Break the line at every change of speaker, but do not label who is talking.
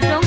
don't